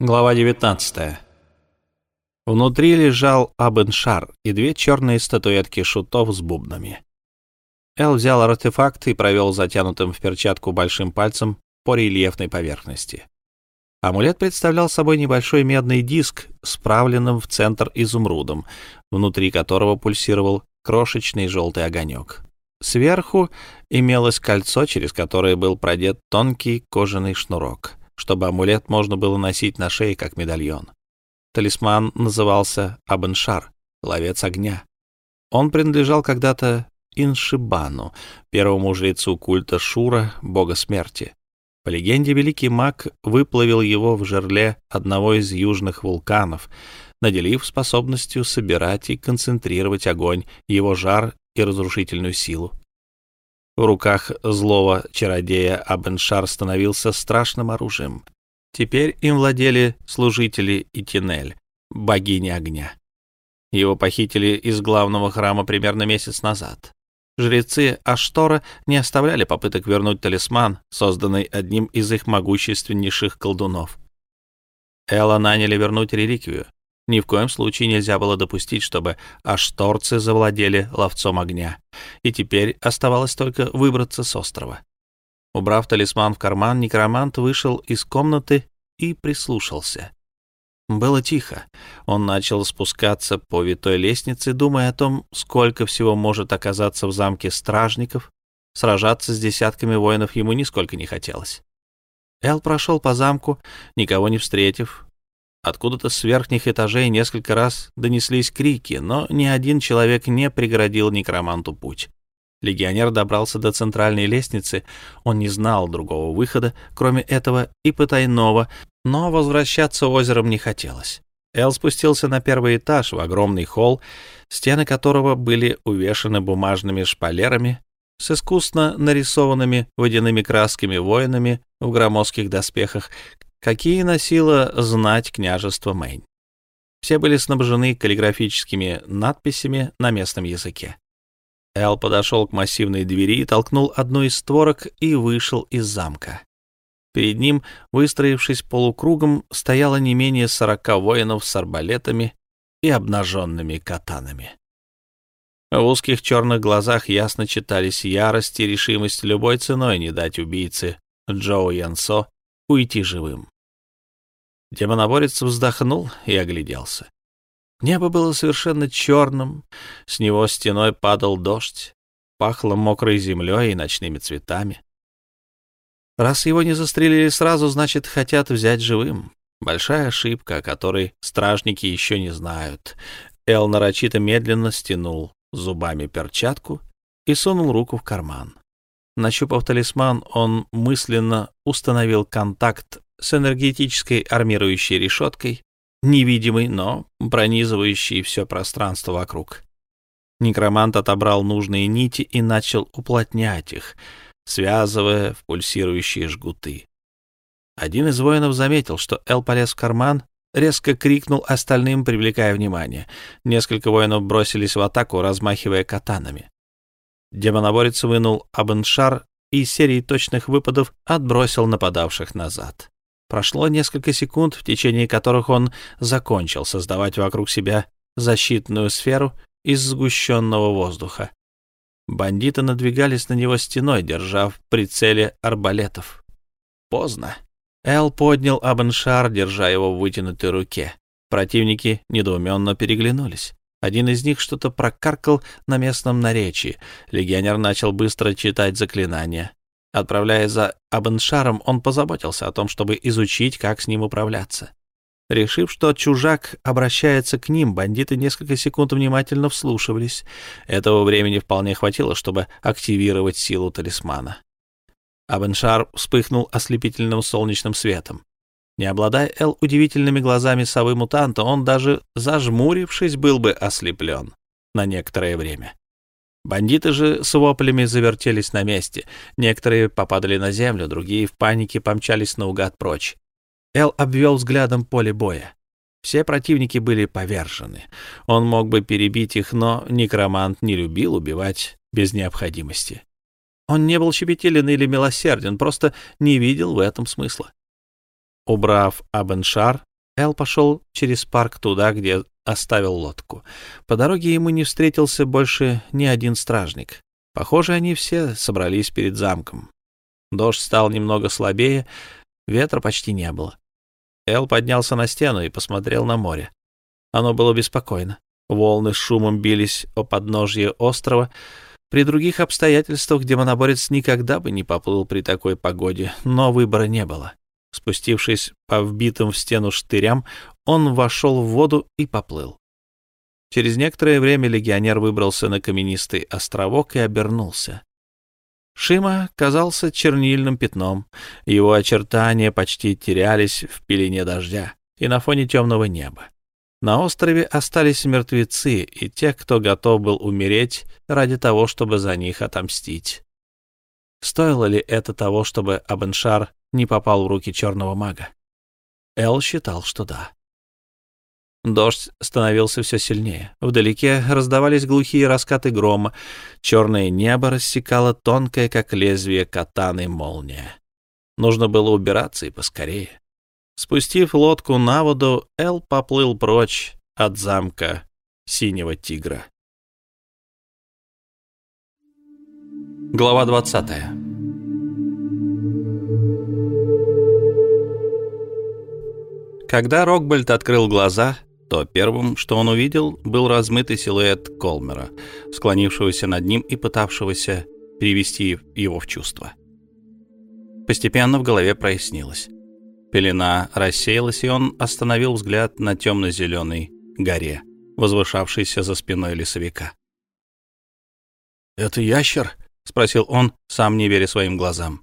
Глава 19. Внутри лежал Абеншар и две черные статуэтки шутов с бубнами. Эл взял артефакт и провел затянутым в перчатку большим пальцем по рельефной поверхности. Амулет представлял собой небольшой медный диск, справленным в центр изумрудом, внутри которого пульсировал крошечный желтый огонек. Сверху имелось кольцо, через которое был продет тонкий кожаный шнурок чтобы амулет можно было носить на шее, как медальон. Талисман назывался Абеншар, ловец огня. Он принадлежал когда-то Иншибану, первому жрецу культа Шура, бога смерти. По легенде, великий маг выплавил его в жерле одного из южных вулканов, наделив способностью собирать и концентрировать огонь, его жар и разрушительную силу. В руках злого чародея Абеншар становился страшным оружием. Теперь им владели служители Итинель, богини огня. Его похитили из главного храма примерно месяц назад. Жрецы Аштора не оставляли попыток вернуть талисман, созданный одним из их могущественнейших колдунов. Элла наняли вернуть реликвию. Ни в коем случае нельзя было допустить, чтобы ашторцы завладели ловцом огня, и теперь оставалось только выбраться с острова. Убрав талисман в карман, некромант вышел из комнаты и прислушался. Было тихо. Он начал спускаться по витой лестнице, думая о том, сколько всего может оказаться в замке стражников. Сражаться с десятками воинов ему нисколько не хотелось. Эл прошел по замку, никого не встретив, Откуда-то с верхних этажей несколько раз донеслись крики, но ни один человек не преградил некроманту путь. Легионер добрался до центральной лестницы, он не знал другого выхода, кроме этого и потайного, но возвращаться озером не хотелось. Эл спустился на первый этаж в огромный холл, стены которого были увешаны бумажными шпалерами с искусно нарисованными водяными красками воинами в громоздких доспехах, какие носила знать княжества Мэйн. Все были снабжены каллиграфическими надписями на местном языке. Эл подошел к массивной двери, толкнул одну из створок и вышел из замка. Перед ним, выстроившись полукругом, стояло не менее сорока воинов с арбалетами и обнаженными катанами. В узких черных глазах ясно читались ярость и решимость любой ценой не дать убийце Джоу Янсо уйти живым. Демоноборец вздохнул и огляделся. Небо было совершенно черным, с него стеной падал дождь, пахло мокрой землей и ночными цветами. Раз его не застрелили сразу, значит, хотят взять живым. Большая ошибка, о которой стражники еще не знают. Эл нарочито медленно стянул зубами перчатку и сунул руку в карман. Нащупав талисман, он мысленно установил контакт с энергетической армирующей решеткой, невидимой, но пронизывающей все пространство вокруг. Некромант отобрал нужные нити и начал уплотнять их, связывая в пульсирующие жгуты. Один из воинов заметил, что Эл полез в карман, резко крикнул остальным, привлекая внимание. Несколько воинов бросились в атаку, размахивая катанами. Демоноборец вынул Абеншар и серией точных выпадов отбросил нападавших назад. Прошло несколько секунд, в течение которых он закончил создавать вокруг себя защитную сферу из сгущенного воздуха. Бандиты надвигались на него стеной, держа в прицеле арбалетов. Поздно. Эл поднял Абеншар, держа его в вытянутой руке. Противники недоуменно переглянулись. Один из них что-то прокаркал на местном наречии. Легионер начал быстро читать заклинания. Отправляясь за Абеншаром, он позаботился о том, чтобы изучить, как с ним управляться. Решив, что чужак обращается к ним, бандиты несколько секунд внимательно вслушивались. Этого времени вполне хватило, чтобы активировать силу талисмана. Абеншар вспыхнул ослепительным солнечным светом. Не обладая Эл удивительными глазами совы-мутанта, он даже зажмурившись был бы ослеплен на некоторое время. Бандиты же с воплями завертелись на месте. Некоторые попадали на землю, другие в панике помчались наугад прочь. Эл обвел взглядом поле боя. Все противники были повержены. Он мог бы перебить их, но некромант не любил убивать без необходимости. Он не был щепетилен или милосерден, просто не видел в этом смысла. Убрав Абеншар, Эл пошел через парк туда, где оставил лодку. По дороге ему не встретился больше ни один стражник. Похоже, они все собрались перед замком. Дождь стал немного слабее, ветра почти не было. Эл поднялся на стену и посмотрел на море. Оно было беспокойно. Волны с шумом бились о подножье острова. При других обстоятельствах демоноборец никогда бы не поплыл при такой погоде, но выбора не было. Спустившись по вбитым в стену штырям, он вошел в воду и поплыл. Через некоторое время легионер выбрался на каменистый островок и обернулся. Шима казался чернильным пятном, его очертания почти терялись в пелене дождя и на фоне темного неба. На острове остались мертвецы и те, кто готов был умереть ради того, чтобы за них отомстить. Стоило ли это того, чтобы Абеншар не попал в руки черного мага? Эл считал, что да. Дождь становился все сильнее. Вдалеке раздавались глухие раскаты грома. Черное небо рассекало тонкое, как лезвие катаны, молния. Нужно было убираться и поскорее. Спустив лодку на воду, Эл поплыл прочь от замка синего тигра. Глава двадцатая Когда Рокбольд открыл глаза, то первым, что он увидел, был размытый силуэт Колмера, склонившегося над ним и пытавшегося привести его в чувство. Постепенно в голове прояснилось. Пелена рассеялась, и он остановил взгляд на темно-зеленой горе, возвышавшейся за спиной лесовика. «Это ящер?» — спросил он, сам не веря своим глазам.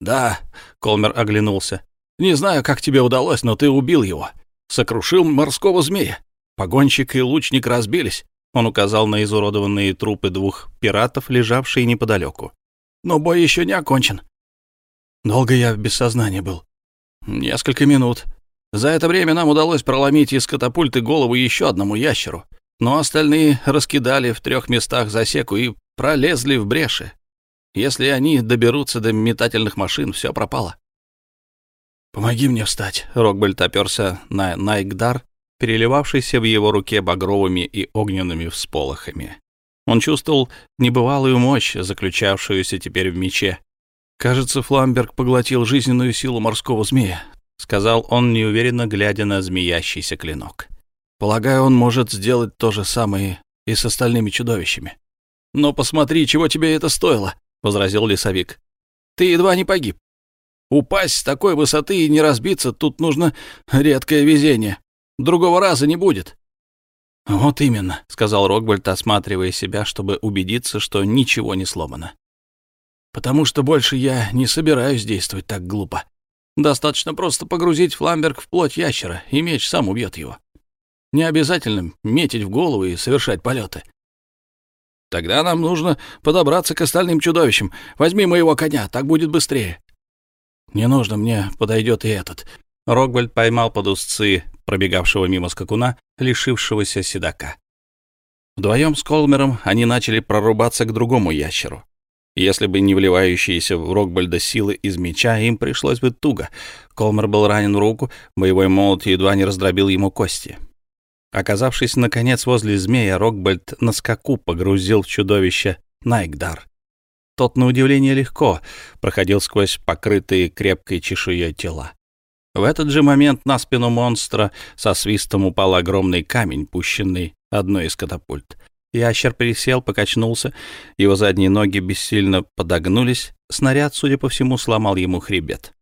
«Да», — Колмер оглянулся. «Не знаю, как тебе удалось, но ты убил его сокрушил морского змея. Погонщик и лучник разбились. Он указал на изуродованные трупы двух пиратов, лежавшие неподалеку. Но бой еще не окончен. Долго я без сознания был. Несколько минут. За это время нам удалось проломить из катапульты голову еще одному ящеру, но остальные раскидали в трех местах засеку и пролезли в бреши. Если они доберутся до метательных машин, все пропало. «Помоги мне встать!» — Рокбельт оперся на Найгдар, переливавшийся в его руке багровыми и огненными всполохами. Он чувствовал небывалую мощь, заключавшуюся теперь в мече. «Кажется, Фламберг поглотил жизненную силу морского змея», — сказал он, неуверенно глядя на змеящийся клинок. «Полагаю, он может сделать то же самое и с остальными чудовищами». «Но посмотри, чего тебе это стоило», — возразил лесовик. «Ты едва не погиб. Упасть с такой высоты и не разбиться тут нужно редкое везение. Другого раза не будет. Вот именно, сказал Рокбольд, осматривая себя, чтобы убедиться, что ничего не сломано. Потому что больше я не собираюсь действовать так глупо. Достаточно просто погрузить фламберг в плоть ящера, и меч сам убьет его. Не обязательно метить в голову и совершать полеты. Тогда нам нужно подобраться к остальным чудовищам. Возьми моего коня, так будет быстрее. «Не нужно, мне подойдет и этот». Роквальд поймал под узцы пробегавшего мимо скакуна, лишившегося седока. Вдвоем с Колмером они начали прорубаться к другому ящеру. Если бы не вливающиеся в Рокбальда силы из меча, им пришлось бы туго. Колмер был ранен в руку, боевой молот едва не раздробил ему кости. Оказавшись, наконец, возле змея, Рокбальд на скаку погрузил в чудовище Найгдар. Тот, на удивление, легко проходил сквозь покрытые крепкой чешуей тела. В этот же момент на спину монстра со свистом упал огромный камень, пущенный одной из катапульт. Ящер присел, покачнулся, его задние ноги бессильно подогнулись, снаряд, судя по всему, сломал ему хребет.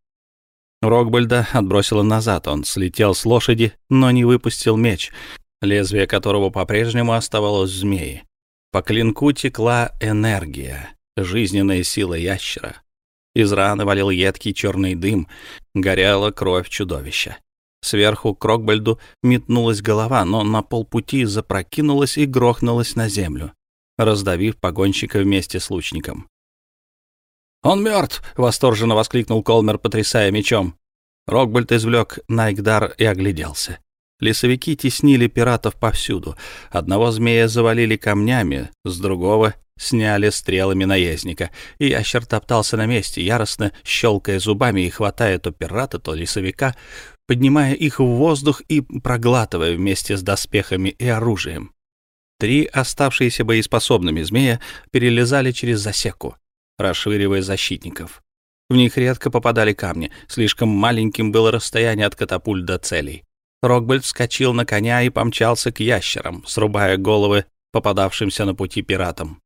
Рокбольда отбросило назад, он слетел с лошади, но не выпустил меч, лезвие которого по-прежнему оставалось змеи. По клинку текла энергия жизненная сила ящера. Из раны валил едкий черный дым, горела кровь чудовища. Сверху к Рокбальду метнулась голова, но на полпути запрокинулась и грохнулась на землю, раздавив погонщика вместе с лучником. «Он мертв!» — восторженно воскликнул Колмер, потрясая мечом. Рокбальд извлек Найгдар и огляделся. Лесовики теснили пиратов повсюду. Одного змея завалили камнями, с другого сняли стрелами наездника, и ящер топтался на месте, яростно щелкая зубами и хватая то пирата, то лесовика, поднимая их в воздух и проглатывая вместе с доспехами и оружием. Три оставшиеся боеспособными змея перелезали через засеку, расширивая защитников. В них редко попадали камни, слишком маленьким было расстояние от катапульт до целей. Рокбольд вскочил на коня и помчался к ящерам, срубая головы попадавшимся на пути пиратам.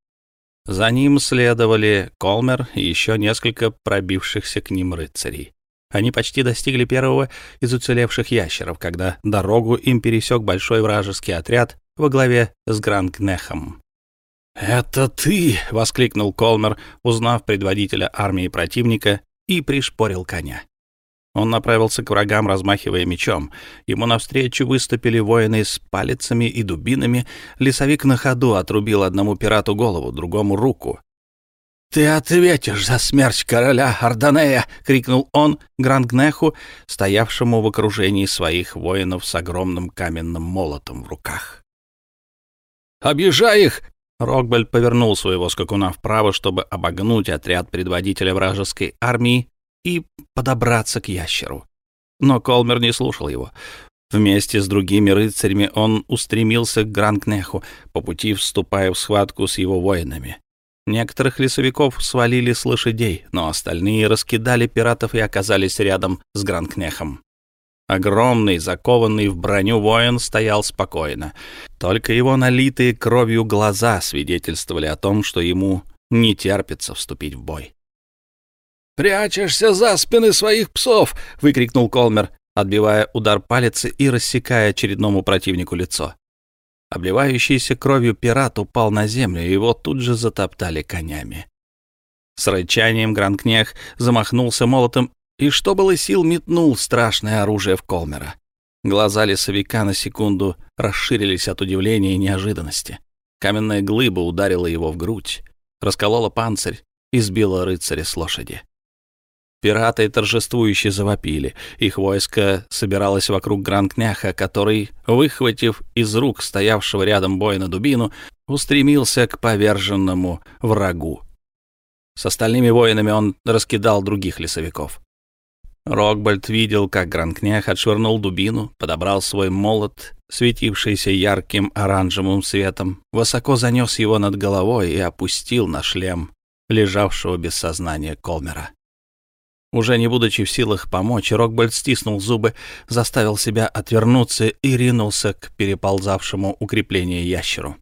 За ним следовали Колмер и еще несколько пробившихся к ним рыцарей. Они почти достигли первого из уцелевших ящеров, когда дорогу им пересек большой вражеский отряд во главе с Грангнехом. «Это ты!» — воскликнул Колмер, узнав предводителя армии противника, и пришпорил коня. Он направился к врагам, размахивая мечом. Ему навстречу выступили воины с палицами и дубинами. Лесовик на ходу отрубил одному пирату голову, другому — руку. «Ты ответишь за смерть короля Арданея!» — крикнул он Грангнеху, стоявшему в окружении своих воинов с огромным каменным молотом в руках. «Объезжай их!» Рокбель повернул своего скакуна вправо, чтобы обогнуть отряд предводителя вражеской армии и подобраться к ящеру. Но Колмер не слушал его. Вместе с другими рыцарями он устремился к Гранкнеху, по пути вступая в схватку с его воинами. Некоторых лесовиков свалили с лошадей, но остальные раскидали пиратов и оказались рядом с Гранкнехом. Огромный, закованный в броню воин стоял спокойно. Только его налитые кровью глаза свидетельствовали о том, что ему не терпится вступить в бой. «Прячешься за спины своих псов!» — выкрикнул Колмер, отбивая удар палицы и рассекая очередному противнику лицо. Обливающийся кровью пират упал на землю, и его тут же затоптали конями. С рычанием Гранкнех замахнулся молотом и, что было сил, метнул страшное оружие в Колмера. Глаза лесовика на секунду расширились от удивления и неожиданности. Каменная глыба ударила его в грудь, расколола панцирь и сбила рыцаря с лошади. Пираты торжествующе завопили. Их войско собиралось вокруг Гранкняха, который, выхватив из рук стоявшего рядом воина дубину, устремился к поверженному врагу. С остальными воинами он раскидал других лесовиков. Рокбольд видел, как Гранкнях отшвырнул дубину, подобрал свой молот, светившийся ярким оранжевым светом, высоко занес его над головой и опустил на шлем лежавшего без сознания Колмера. Уже не будучи в силах помочь, Рокбольд стиснул зубы, заставил себя отвернуться и ринулся к переползавшему укреплению ящеру.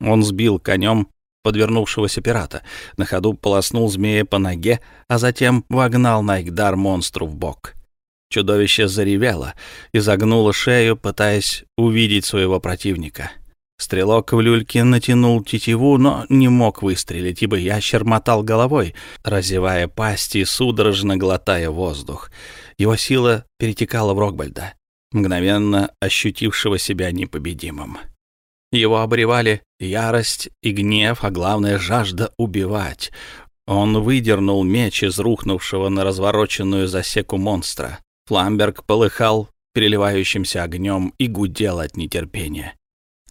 Он сбил конем подвернувшегося пирата, на ходу полоснул змея по ноге, а затем вогнал Найкдар монстру в бок. Чудовище заревело и загнуло шею, пытаясь увидеть своего противника. Стрелок в люльке натянул тетиву, но не мог выстрелить, ибо ящер мотал головой, разевая пасть и судорожно глотая воздух. Его сила перетекала в Рокбальда, мгновенно ощутившего себя непобедимым. Его обревали ярость и гнев, а главное — жажда убивать. Он выдернул меч из рухнувшего на развороченную засеку монстра. Фламберг полыхал переливающимся огнем и гудел от нетерпения.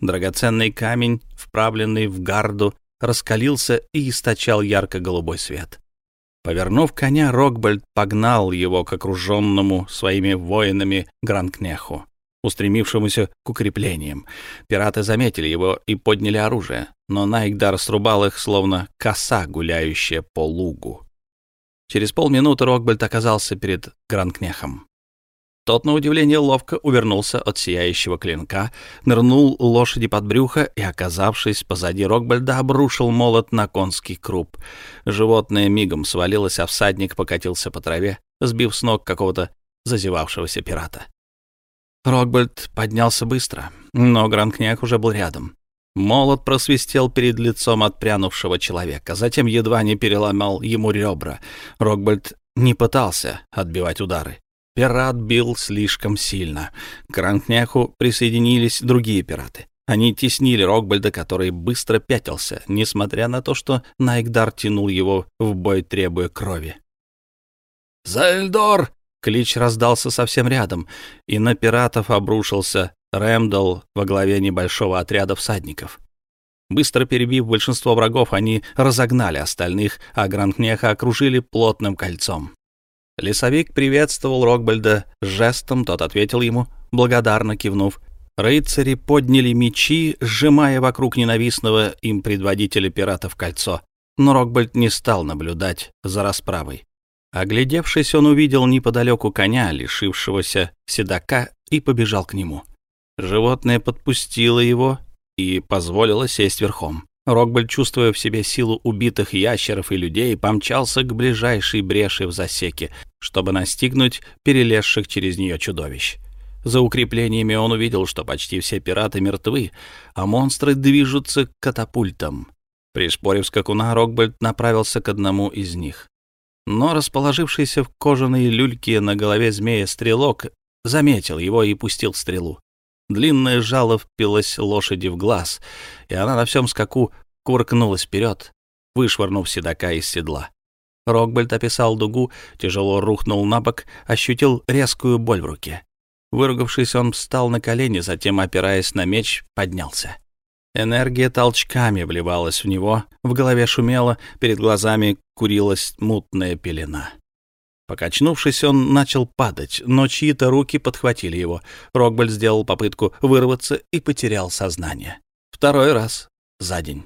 Драгоценный камень, вправленный в гарду, раскалился и источал ярко-голубой свет. Повернув коня, Рокбольд погнал его к окруженному своими воинами Гранкнеху, устремившемуся к укреплениям. Пираты заметили его и подняли оружие, но Найгдар срубал их, словно коса, гуляющая по лугу. Через полминуты Рокбольд оказался перед Гранкнехом. Тот, на удивление, ловко увернулся от сияющего клинка, нырнул лошади под брюхо и, оказавшись позади Рокбальда, обрушил молот на конский круп. Животное мигом свалилось, а всадник покатился по траве, сбив с ног какого-то зазевавшегося пирата. Рокбальд поднялся быстро, но Гранкняк уже был рядом. Молот просвистел перед лицом отпрянувшего человека, затем едва не переломал ему ребра. Рокбальд не пытался отбивать удары. Пират бил слишком сильно. К Ранкняху присоединились другие пираты. Они теснили Рокбальда, который быстро пятился, несмотря на то, что Найкдар тянул его в бой, требуя крови. «За клич раздался совсем рядом, и на пиратов обрушился Рэмдал во главе небольшого отряда всадников. Быстро перебив большинство врагов, они разогнали остальных, а Гранкнеха окружили плотным кольцом. Лесовик приветствовал Рокбальда жестом, тот ответил ему, благодарно кивнув. Рыцари подняли мечи, сжимая вокруг ненавистного им предводителя пиратов кольцо. Но Рокбальд не стал наблюдать за расправой. Оглядевшись, он увидел неподалеку коня, лишившегося седока, и побежал к нему. Животное подпустило его и позволило сесть верхом. Рокбальд, чувствуя в себе силу убитых ящеров и людей, помчался к ближайшей бреши в засеке, чтобы настигнуть перелезших через нее чудовищ. За укреплениями он увидел, что почти все пираты мертвы, а монстры движутся к катапультам. Пришпорив скакуна, Рокбальд направился к одному из них. Но расположившийся в кожаной люльке на голове змея стрелок заметил его и пустил стрелу. Длинное жало впилось лошади в глаз, и она на всем скаку куркнулась вперед, вышвырнув седока из седла. Рокбальд описал дугу, тяжело рухнул на бок, ощутил резкую боль в руке. Выругавшись, он встал на колени, затем, опираясь на меч, поднялся. Энергия толчками вливалась в него, в голове шумело, перед глазами курилась мутная пелена. Покачнувшись, он начал падать, но чьи-то руки подхватили его. Рокбальд сделал попытку вырваться и потерял сознание. Второй раз за день.